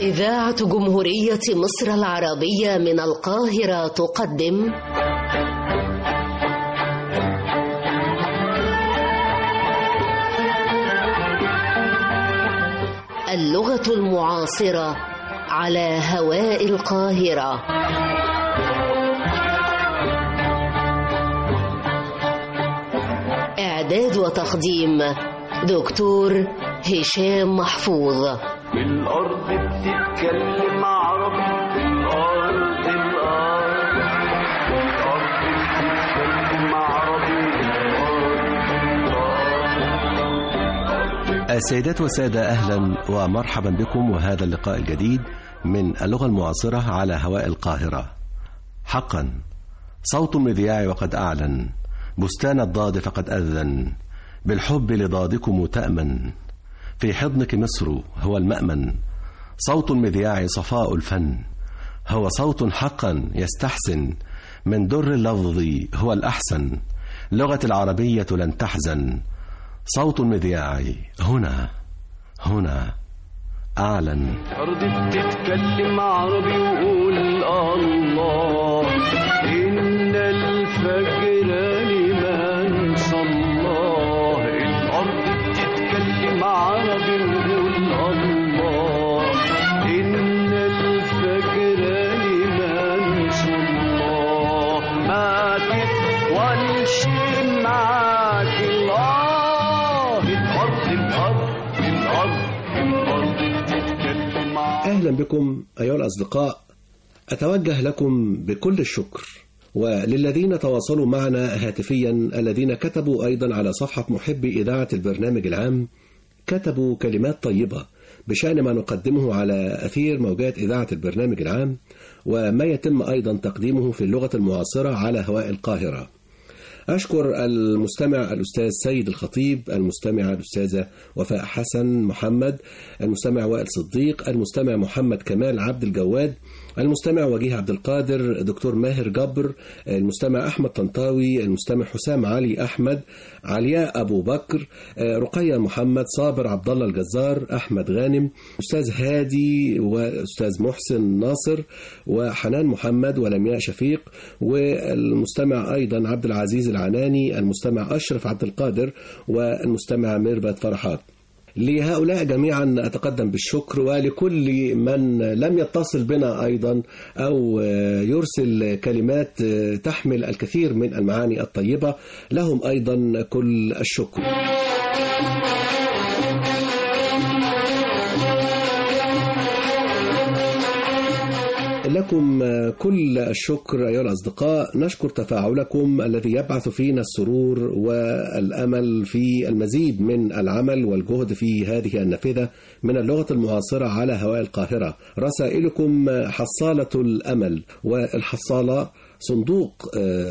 إذاعة جمهورية مصر العربية من القاهرة تقدم. اللغة المعاصرة على هواء القاهرة. إعداد وتقديم دكتور هشام محفوظ. الأرض بتتكلم عربي الأرض الأرض الأرض بتتكلم عربي. السيدات والسادة أهلا ومرحبا بكم وهذا اللقاء الجديد من اللغة المعاصرة على هواء القاهرة. حقا صوت المذياع وقد أعلن بستان الضاد فقد أذن بالحب لضادكم تأمن. في حضنك مصر هو المأمن. صوت المذياع صفاء الفن. هو صوت حقا يستحسن. من در اللفظ هو الأحسن. لغة العربية لن تحزن. صوت المذياع هنا هنا. أعلن. الأرض بتتكلم عربي وقول الله إن الفجر أهلا بكم أيها الأصدقاء. أتوجه لكم بكل الشكر. وللذين تواصلوا معنا هاتفيا الذين كتبوا أيضا على صفحة محبي إذاعة البرنامج العام كتبوا كلمات طيبة بشأن ما نقدمه على أثير موجات إذاعة البرنامج العام وما يتم أيضا تقديمه في اللغة المعاصرة على هواء القاهرة. أشكر المستمع الأستاذ سيد الخطيب المستمع الأستاذة وفاء حسن محمد المستمع وائل صديق المستمع محمد كمال عبد الجواد المستمع وجيه عبد القادر دكتور ماهر جبر المستمع أحمد طنطاوي المستمع حسام علي أحمد علياء أبو بكر رقية محمد صابر عبد الله الجزار أحمد غانم أستاذ هادي وأستاذ محسن ناصر وحنان محمد ولمياء شفيق والمستمع أيضا عبد العزيز العناني المستمع أشرف عبد القادر والمستمع ميرفت فرحات. لهؤلاء جميعا أتقدم بالشكر ولكل من لم يتصل بنا أيضا أو يرسل كلمات تحمل الكثير من المعاني الطيبة لهم أيضا كل الشكر. لكم كل الشكر أيها الأصدقاء. نشكر تفاعلكم الذي يبعث فينا السرور والأمل في المزيد من العمل والجهد في هذه النافذة من اللغة المعاصرة على هواء القاهرة. رسائلكم حصالة الأمل والحصالة صندوق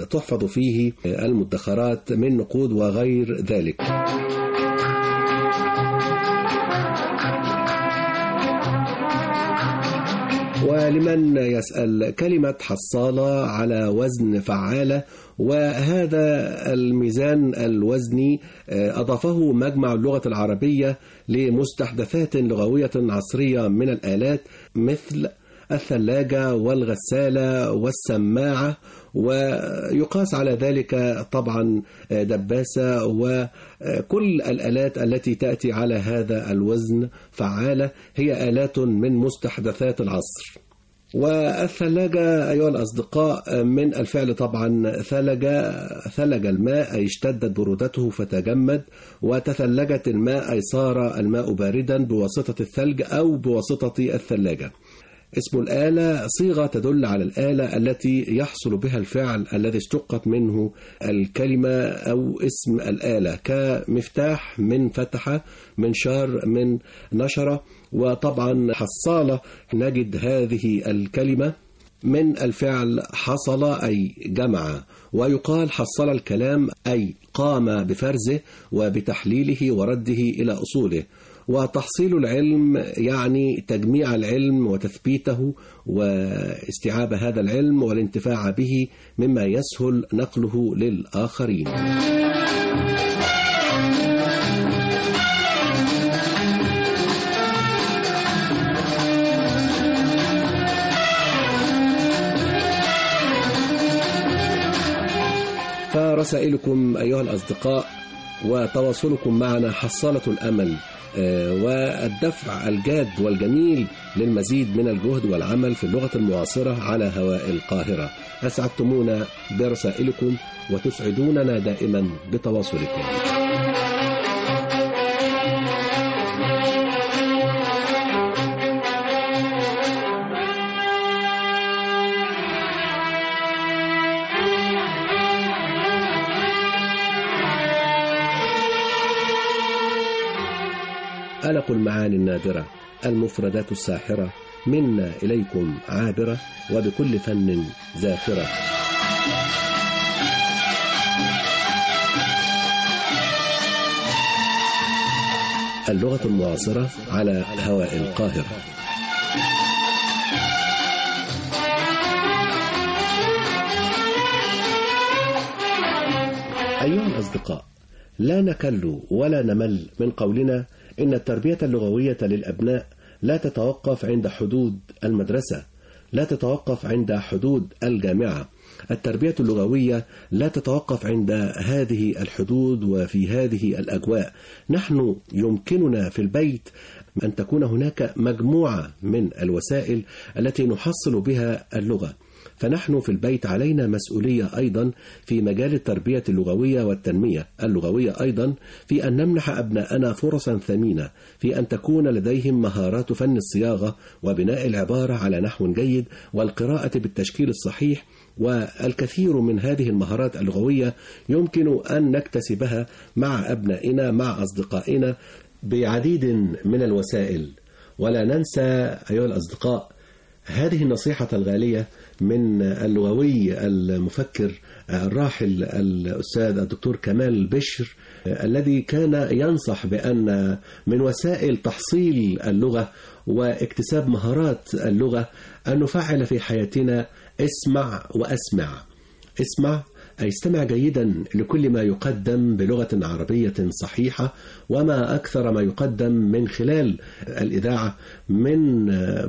تحفظ فيه المدخرات من نقود وغير ذلك. ولمن يسأل كلمة حصالة على وزن فعالة وهذا الميزان الوزني أضافه مجمع اللغة العربية لمستحدثات لغوية عصرية من الآلات مثل الثلاجة والغسالة والسماعة ويقاس على ذلك طبعا دباسة وكل الآلات التي تأتي على هذا الوزن فعالة. هي آلات من مستحدثات العصر. والثلاجة أيها الأصدقاء من الفعل طبعا ثلج ثلج الماء أي اشتدت برودته فتجمد. وتثلجت الماء أي صار الماء باردا بواسطة الثلج أو بواسطة الثلاجة. اسم الآلة صيغة تدل على الآلة التي يحصل بها الفعل الذي اشتقت منه الكلمة أو اسم الآلة كمفتاح من فتح منشار من نشرة. وطبعا حصالة نجد هذه الكلمة من الفعل حصل أي جمع. ويقال حصل الكلام أي قام بفرزه وبتحليله ورده إلى أصوله. وتحصيل العلم يعني تجميع العلم وتثبيته واستيعاب هذا العلم والانتفاع به مما يسهل نقله للآخرين. فرسائلكم أيها الأصدقاء وتواصلكم معنا حصالة الأمل آه، والدفع الجاد والجميل للمزيد من الجهد والعمل في اللغة المعاصرة على هواء القاهرة. أسعدتمونا برسائلكم وتسعدوننا دائما بتواصلكم. ألق المعاني النادرة المفردات الساحرة. منا إليكم عابرة وبكل فن زاخرة. اللغة المعاصرة على هواء القاهرة. أيها الأصدقاء لا نكل ولا نمل من قولنا إن التربية اللغوية للأبناء لا تتوقف عند حدود المدرسة لا تتوقف عند حدود الجامعة. التربية اللغوية لا تتوقف عند هذه الحدود وفي هذه الأجواء. نحن يمكننا في البيت أن تكون هناك مجموعة من الوسائل التي نحصل بها اللغة. فنحن في البيت علينا مسؤولية أيضا في مجال التربية اللغوية والتنمية. اللغوية أيضا في أن نمنح أبناءنا فرصا ثمينة في أن تكون لديهم مهارات فن الصياغة وبناء العبارة على نحو جيد والقراءة بالتشكيل الصحيح. والكثير من هذه المهارات اللغوية يمكن أن نكتسبها مع أبنائنا مع أصدقائنا بعديد من الوسائل. ولا ننسى أيها الأصدقاء هذه النصيحة الغالية من اللغوي المفكر الراحل الأستاذ الدكتور كمال بشر الذي كان ينصح بأن من وسائل تحصيل اللغة واكتساب مهارات اللغة أن نفعل في حياتنا اسمع وأسمع. اسمع استمع جيدا لكل ما يقدم بلغة عربية صحيحة وما أكثر ما يقدم من خلال الإذاعة من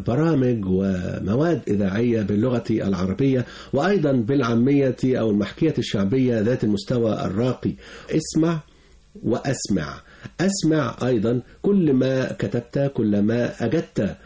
برامج ومواد إذاعية باللغة العربية وأيضا بالعامية أو المحكية الشعبية ذات المستوى الراقي. اسمع وأسمع. أسمع أيضا كل ما كتبت كل ما أجدت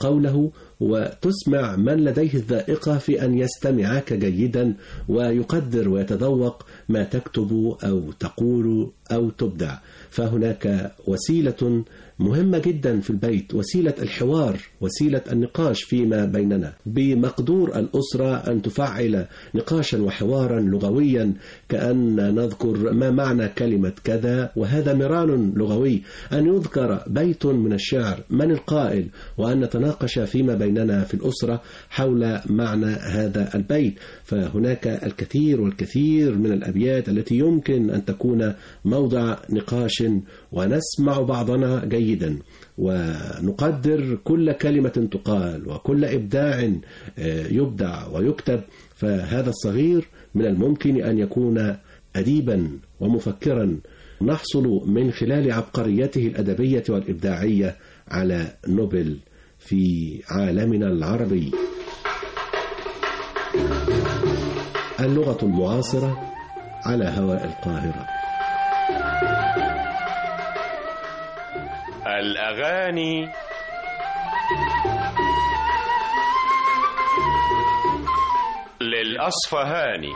قوله وتسمع من لديه الذائقة في أن يستمعك جيدا ويقدر ويتذوق ما تكتب أو تقول أو تبدع. فهناك وسيلة مهمة جدا في البيت وسيلة الحوار وسيلة النقاش فيما بيننا. بمقدور الأسرة أن تفعل نقاشا وحوارا لغويا كأن نذكر ما معنى كلمة كذا. وهذا مران لغوي أن يذكر بيت من الشعر من القائل وأن نتناقش فيما بيننا في الأسرة حول معنى هذا البيت. فهناك الكثير والكثير من الأبيات التي يمكن أن تكون موضع نقاش ونسمع بعضنا جيدا. ونقدر كل كلمة تقال وكل إبداع يبدع ويكتب. فهذا الصغير من الممكن أن يكون أديبا ومفكرا. نحصل من خلال عبقريته الأدبية والإبداعية على نوبل في عالمنا العربي. اللغة المعاصرة على هواء القاهرة. الأغاني. للأصفهاني.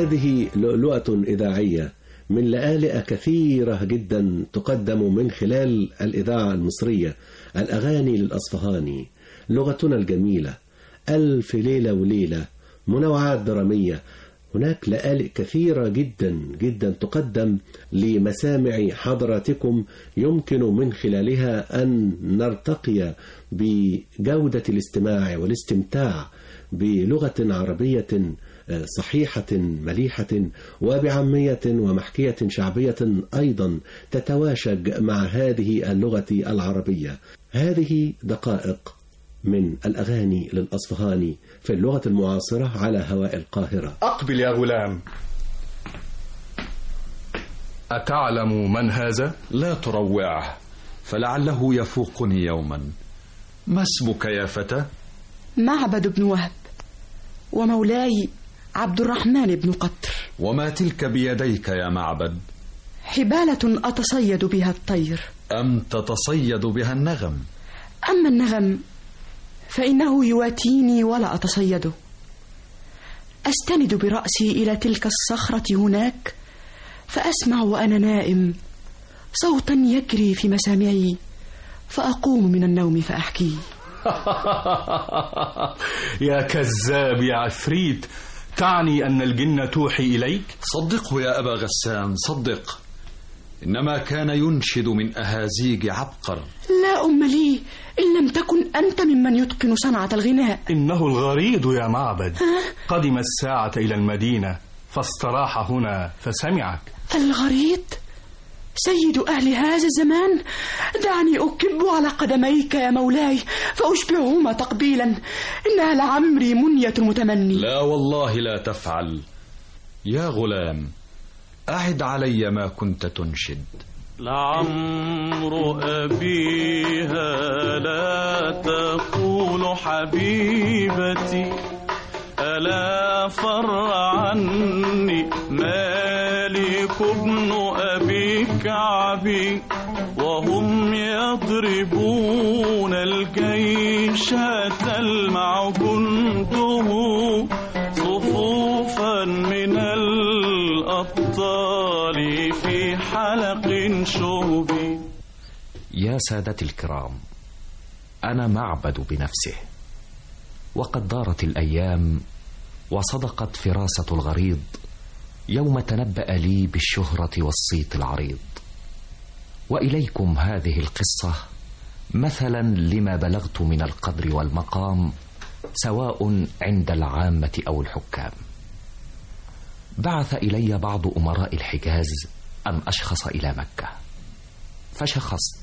هذه لؤلؤة إذاعية من لآلئ كثيرة جدا تقدم من خلال الإذاعة المصرية الأغاني للأصفهاني لغتنا الجميلة ألف ليلة وليلة منوعات درامية. هناك لآلئ كثيرة جدا جدا تقدم لمسامع حضراتكم يمكن من خلالها أن نرتقي بجودة الاستماع والاستمتاع بلغة عربية صحيحة مليحة وبعامية ومحكية شعبية أيضا تتواشج مع هذه اللغة العربية. هذه دقائق من الأغاني للأصفهاني في اللغة المعاصرة على هواء القاهرة. أقبل يا غلام. أتعلم من هذا؟ لا تروعه فلعله يفوقني يوما. ما اسمك يا فتى؟ معبد بن وهب ومولاي عبد الرحمن بن قطر. وما تلك بيديك يا معبد؟ حبالة أتصيد بها الطير. أم تتصيد بها النغم؟ أما النغم فإنه يواتيني ولا أتصيده أستند برأسي إلى تلك الصخرة هناك فأسمع وأنا نائم صوتا يجري في مسامعي فأقوم من النوم فأحكيه يا كذاب يا عفريت! تعني أن الجن توحي إليك؟ صدقه يا أبا غسان صدق. إنما كان ينشد من أهازيج عبقر. لا أم لي إن لم تكن أنت ممن يتقن صنعة الغناء. إنه الغريض يا معبد. قدم الساعة إلى المدينة فاستراح هنا فسمعك. الغريض سيد أهل هذا الزمان دعني أكب على قدميك يا مولاي فأشبعهما تقبيلا. إنها لعمري منية المتمني لا والله لا تفعل. يا غلام أعد علي ما كنت تنشد. لعمر أبيها لا تقول حبيبتي ألا فر عني يضربون الجيش تلمع جنده صفوفا من الأبطال في حلق شهب يا سادتي الكرام أنا معبد بنفسه وقد دارت الأيام وصدقت فراسه الغريض يوم تنبأ لي بالشهرة والصيت العريض. وإليكم هذه القصة مثلا لما بلغت من القدر والمقام سواء عند العامة أو الحكام. بعث إلي بعض أمراء الحجاز ان أشخص إلى مكة. فشخصت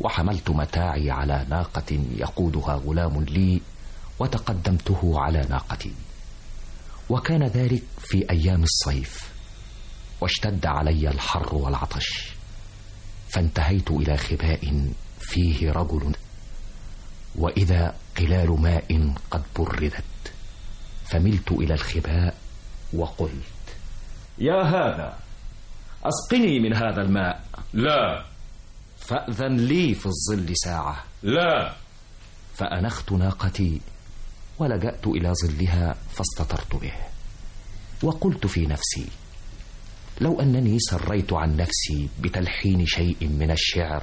وحملت متاعي على ناقة يقودها غلام لي وتقدمته على ناقتي. وكان ذلك في أيام الصيف واشتد علي الحر والعطش. فانتهيت إلى خباء فيه رجل وإذا قلال ماء قد بردت فملت إلى الخباء وقلت يا هذا أسقني من هذا الماء. لا. فأذن لي في الظل ساعة. لا. فأنخت ناقتي ولجأت إلى ظلها فاستترت به وقلت في نفسي لو أنني سريت عن نفسي بتلحين شيء من الشعر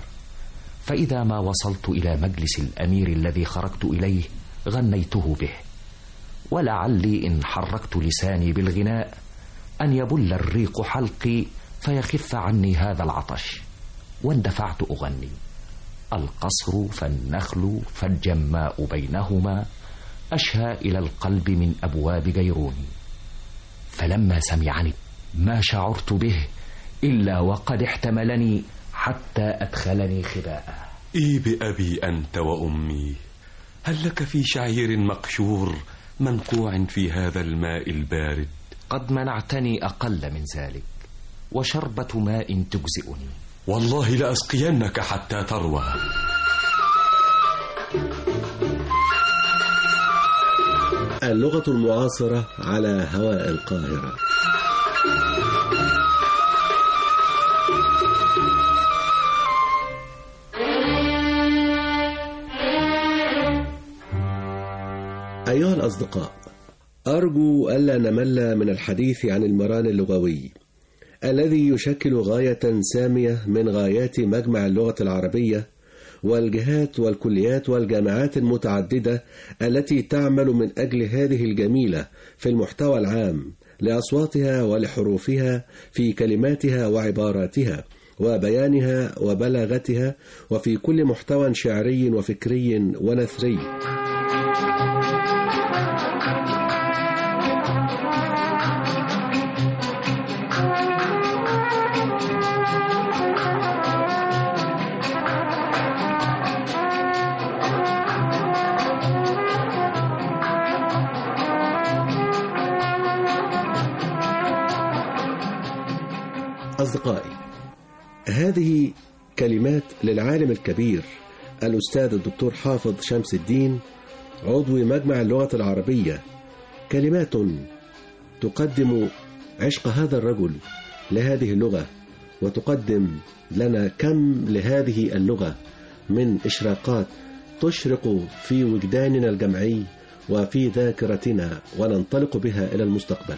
فإذا ما وصلت إلى مجلس الأمير الذي خرجت إليه غنيته به ولعلي إن حركت لساني بالغناء أن يبل الريق حلقي فيخف عني هذا العطش واندفعت أغني القصر فالنخل فالجماء بينهما أشهى إلى القلب من أبواب جيروني فلما سمعني ما شعرت به إلا وقد احتملني حتى أدخلني خباءه إي بأبي أنت وأمي هل لك في شعير مقشور منقوع في هذا الماء البارد؟ قد منعتني أقل من ذلك وشربة ماء تجزئني. والله لأسقينك حتى تروى. اللغة المعاصرة على هواء القاهرة. أيها الأصدقاء أرجو ألا نمل من الحديث عن المران اللغوي الذي يشكل غاية سامية من غايات مجمع اللغة العربية والجهات والكليات والجامعات المتعددة التي تعمل من أجل هذه الجميلة في المحتوى العام لأصواتها ولحروفها في كلماتها وعباراتها وبيانها وبلاغتها وفي كل محتوى شعري وفكري ونثري. كلمات للعالم الكبير. الأستاذ الدكتور حافظ شمس الدين عضو مجمع اللغة العربية. كلمات تقدم عشق هذا الرجل لهذه اللغة وتقدم لنا كم لهذه اللغة من إشراقات تشرق في وجداننا الجمعي وفي ذاكرتنا وننطلق بها إلى المستقبل.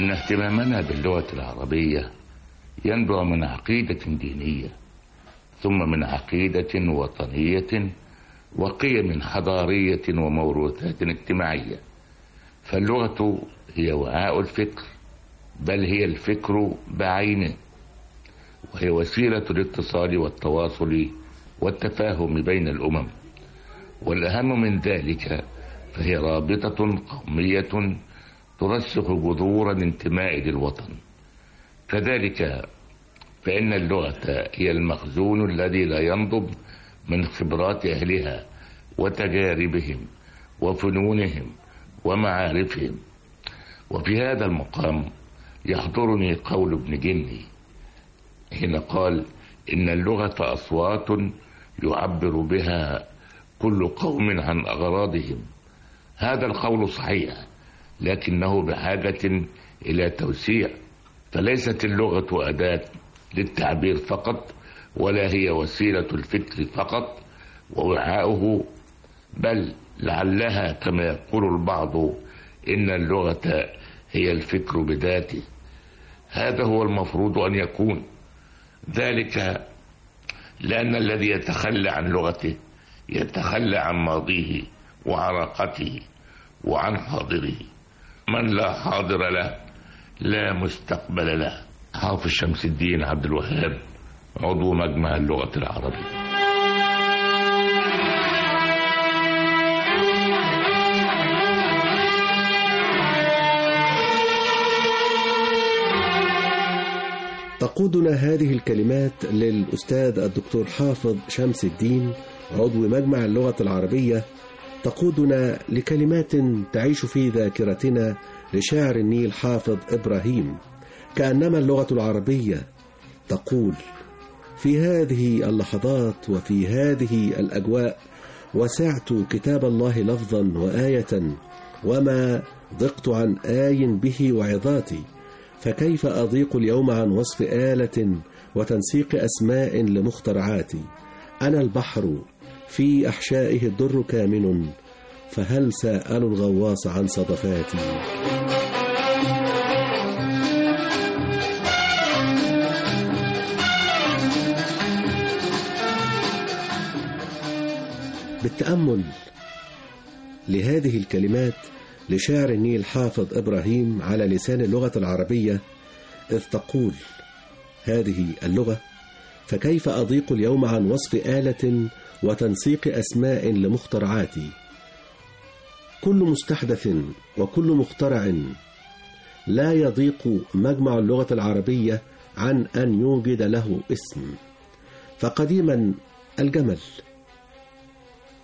إن اهتمامنا باللغة العربية ينبع من عقيدة دينية ثم من عقيدة وطنية وقيم حضارية وموروثات اجتماعية. فاللغة هي وعاء الفكر بل هي الفكر بعينه وهي وسيلة الاتصال والتواصل والتفاهم بين الأمم. والأهم من ذلك فهي رابطة قومية ترسخ جذور الانتماء للوطن. كذلك فإن اللغة هي المخزون الذي لا ينضب من خبرات أهلها وتجاربهم وفنونهم ومعارفهم. وفي هذا المقام يحضرني قول ابن جني حين قال إن اللغة أصوات يعبر بها كل قوم عن أغراضهم. هذا القول صحيح لكنه بحاجة إلى توسيع فليست اللغة أداة للتعبير فقط ولا هي وسيلة الفكر فقط ووعاؤه بل لعلها كما يقول البعض إن اللغة هي الفكر بذاته. هذا هو المفروض أن يكون. ذلك لأن الذي يتخلى عن لغته يتخلى عن ماضيه وعراقته وعن حاضره. من لا حاضر له لا مستقبل له. حافظ شمس الدين عبد الوهاب عضو مجمع اللغة العربية. تقودنا هذه الكلمات للأستاذ الدكتور حافظ شمس الدين عضو مجمع اللغة العربية تقودنا لكلمات تعيش في ذاكرتنا لشاعر النيل حافظ إبراهيم. كأنما اللغة العربية تقول في هذه اللحظات وفي هذه الأجواء وسعت كتاب الله لفظا وآية وما ضقت عن آي به وعظاتي. فكيف أضيق اليوم عن وصف آلة وتنسيق أسماء لمخترعاتي؟ أنا البحر في أحشائه الدر كامن فهل سأل الغواص عن صدفاتي؟ بالتأمل لهذه الكلمات لشاعر النيل حافظ إبراهيم على لسان اللغة العربية إذ تقول هذه اللغة فكيف أضيق اليوم عن وصف آلة وتنسيق أسماء لمخترعاتي كل مستحدث وكل مخترع لا يضيق مجمع اللغة العربية عن أن يوجد له اسم. فقديما الجمل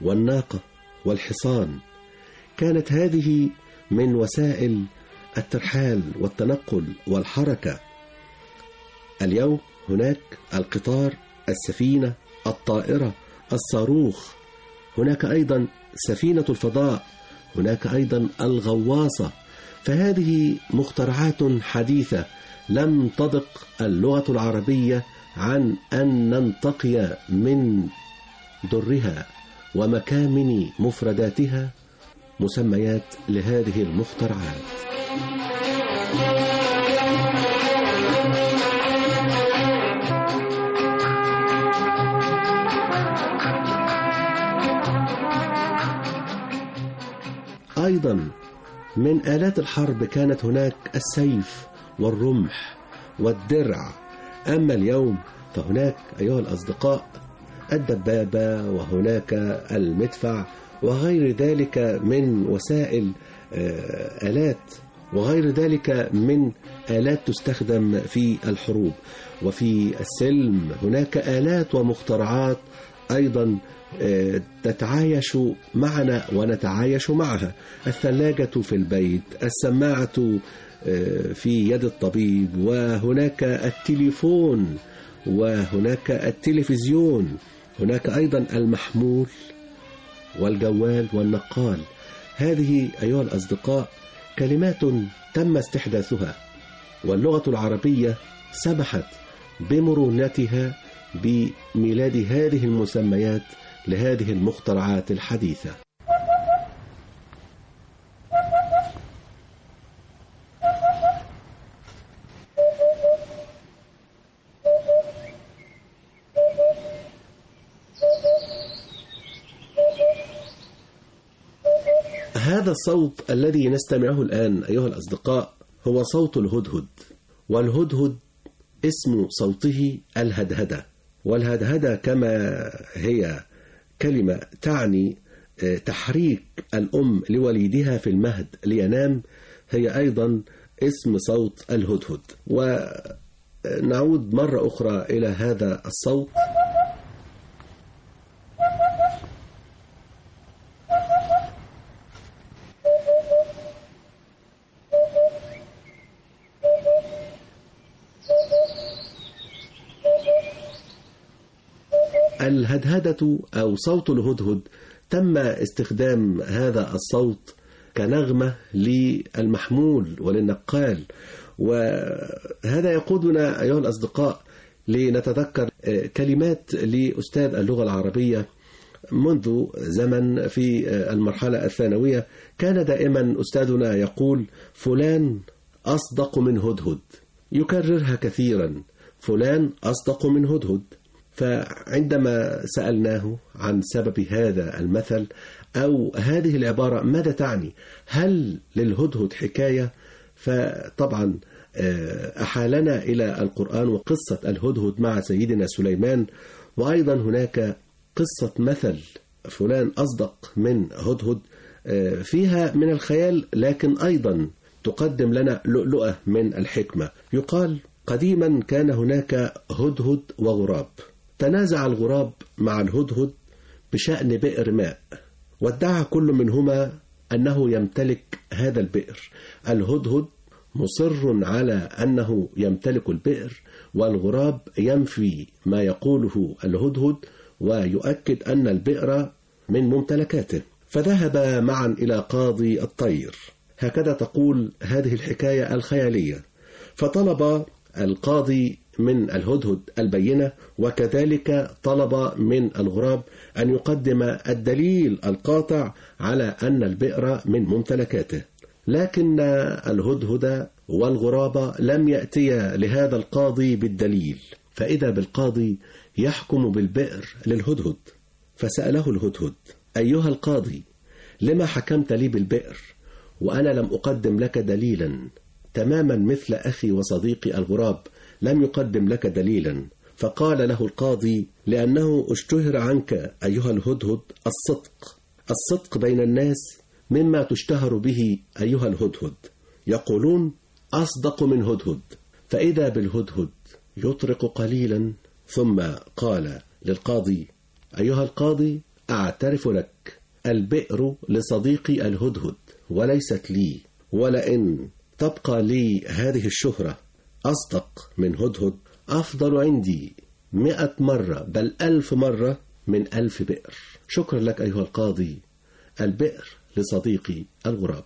والناقة والحصان كانت هذه من وسائل الترحال والتنقل والحركة. اليوم هناك القطار السفينة الطائرة الصاروخ. هناك أيضا سفينة الفضاء هناك أيضا الغواصة. فهذه مخترعات حديثة لم تضق اللغة العربية عن أن ننتقي من درها ومكامن مفرداتها مسميات لهذه المخترعات. أيضا من آلات الحرب كانت هناك السيف والرمح والدرع. أما اليوم فهناك أيها الأصدقاء الدبابة وهناك المدفع وغير ذلك من وسائل آلات وغير ذلك من آلات تستخدم في الحروب. وفي السلم هناك آلات ومخترعات أيضا آه، تتعايش معنا ونتعايش معها. الثلاجة في البيت السماعة آه، في يد الطبيب وهناك التليفون وهناك التلفزيون هناك أيضا المحمول والجوال والنقال. هذه أيها الأصدقاء كلمات تم استحداثها واللغة العربية سمحت بمرونتها بميلاد هذه المسميات لهذه المخترعات الحديثة. هذا الصوت الذي نستمعه الآن أيها الأصدقاء هو صوت الهدهد والهدهد اسم صوته الهدهدة. والهدهدة كما هي كلمة تعني آه، تحريك الأم لوليدها في المهد لينام هي أيضا اسم صوت الهدهد. ونعود مرة أخرى إلى هذا الصوت. أو صوت الهدهد تم استخدام هذا الصوت كنغمة للمحمول وللنقال. وهذا يقودنا أيها الأصدقاء لنتذكر آه، كلمات لأستاذ اللغة العربية منذ زمن في آه، المرحلة الثانوية. كان دائما أستاذنا يقول فلان أصدق من هدهد. يكررها كثيرا فلان أصدق من هدهد. فعندما سألناه عن سبب هذا المثل أو هذه العبارة ماذا تعني؟ هل للهدهد حكاية؟ فطبعا آه، أحالنا إلى القرآن وقصة الهدهد مع سيدنا سليمان وأيضا هناك قصة مثل فلان أصدق من هدهد آه، فيها من الخيال لكن أيضا تقدم لنا لؤلؤة من الحكمة. يقال قديما كان هناك هدهد وغراب. تنازع الغراب مع الهدهد بشأن بئر ماء وادعى كل منهما أنه يمتلك هذا البئر. الهدهد مصر على أنه يمتلك البئر والغراب ينفي ما يقوله الهدهد ويؤكد أن البئر من ممتلكاته. فذهب معا إلى قاضي الطير. هكذا تقول هذه الحكاية الخيالية. فطلب القاضي من الهدهد البينة وكذلك طلب من الغراب أن يقدم الدليل القاطع على أن البئر من ممتلكاته. لكن الهدهد والغراب لم يأتيا لهذا القاضي بالدليل. فإذا بالقاضي يحكم بالبئر للهدهد. فسأله الهدهد أيها القاضي لما حكمت لي بالبئر وأنا لم أقدم لك دليلا؟ تماما مثل أخي وصديقي الغراب لم يقدم لك دليلا. فقال له القاضي لأنه اشتهر عنك أيها الهدهد الصدق. الصدق بين الناس مما تشتهر به أيها الهدهد. يقولون أصدق من هدهد. فإذا بالهدهد يطرق قليلا. ثم قال للقاضي أيها القاضي أعترف لك. البئر لصديقي الهدهد وليست لي. ولئن تبقى لي هذه الشهرة أصدق من هدهد أفضل عندي مئة مرة بل ألف مرة من ألف بئر. شكرا لك أيها القاضي البئر لصديقي الغراب.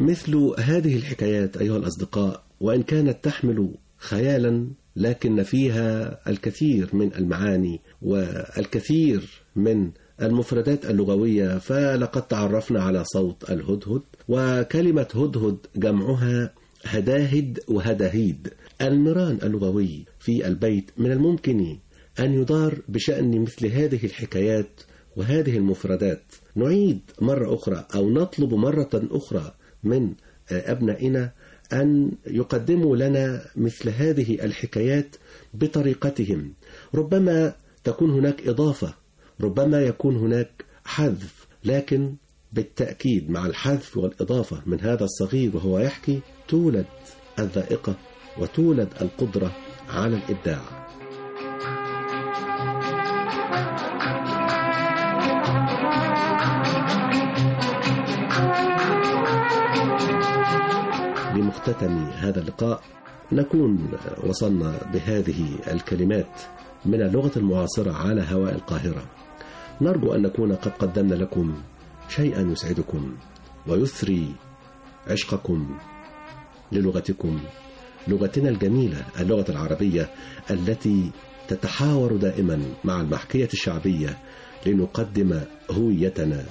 مثل هذه الحكايات أيها الأصدقاء وإن كانت تحمل خيالا لكن فيها الكثير من المعاني والكثير من المفردات اللغوية فلقد تعرفنا على صوت الهدهد وكلمة هدهد جمعها هداهد وهداهيد. المران اللغوي في البيت من الممكن أن يدار بشأن مثل هذه الحكايات وهذه المفردات. نعيد مرة أخرى أو نطلب مرة أخرى من أبنائنا أن يقدموا لنا مثل هذه الحكايات بطريقتهم. ربما تكون هناك إضافة ربما يكون هناك حذف لكن بالتأكيد مع الحذف والإضافة من هذا الصغير وهو يحكي تولد الذائقة وتولد القدرة على الإبداع. لمختتم هذا اللقاء نكون وصلنا بهذه الكلمات من اللغة المعاصرة على هواء القاهرة. نرجو أن نكون قد قدمنا لكم شيئا يسعدكم ويثري عشقكم للغتكم لغتنا الجميلة اللغة العربية التي تتحاور دائما مع المحكية الشعبية لنقدم هويتنا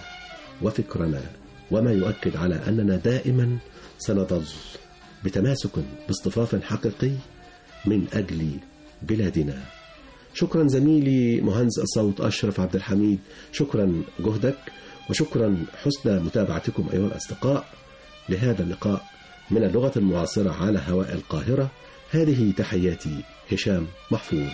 وفكرنا وما يؤكد على أننا دائما سنظل بتماسك باصطفاف حقيقي من أجل بلادنا. شكرا زميلي مهندس الصوت أشرف عبد الحميد. شكرا جهدك وشكرا حسن متابعتكم أيها الأصدقاء لهذا اللقاء من اللغة المعاصرة على هواء القاهرة. هذه تحياتي هشام محفوظ.